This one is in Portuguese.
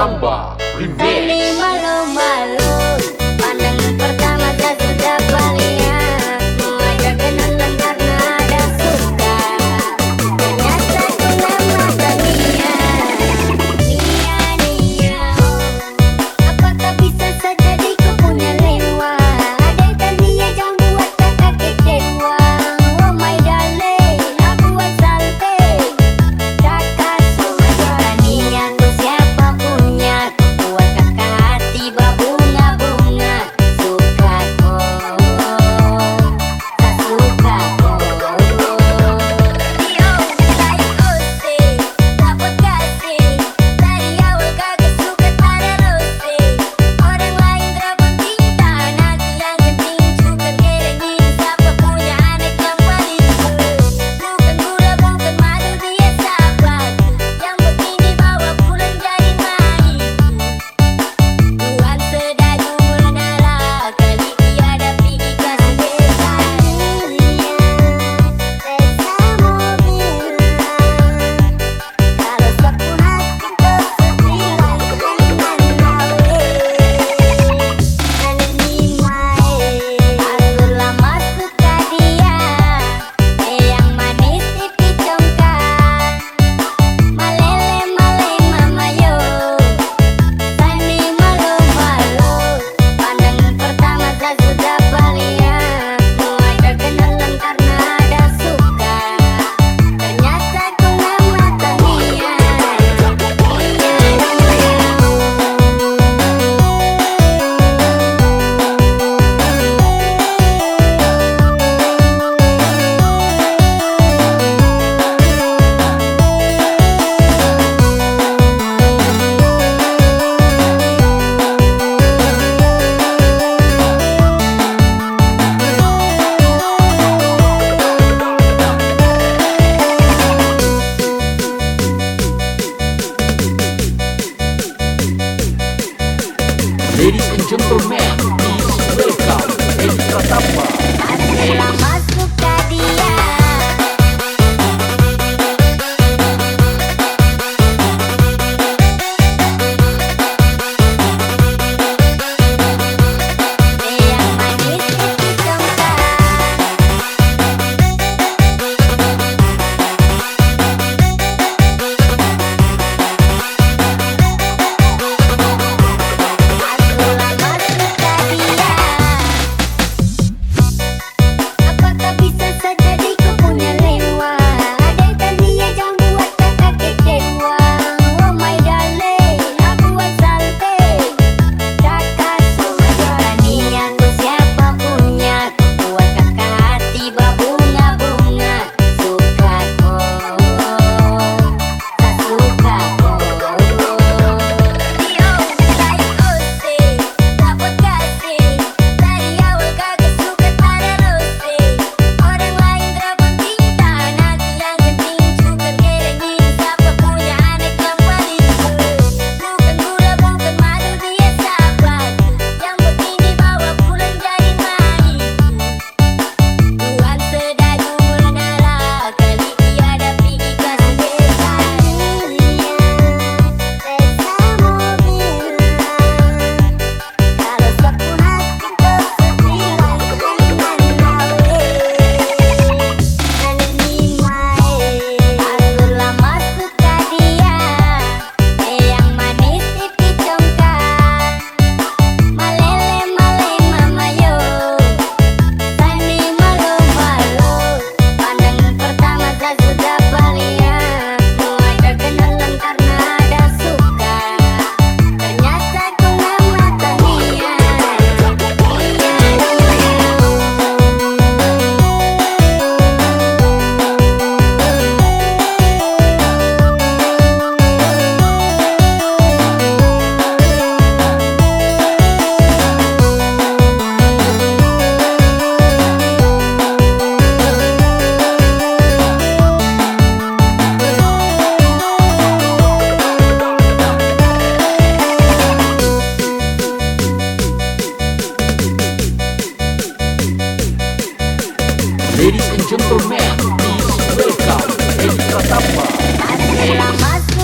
number. Revenge. Ladies and gentlemen Please Edi Pratamba Lama guapa.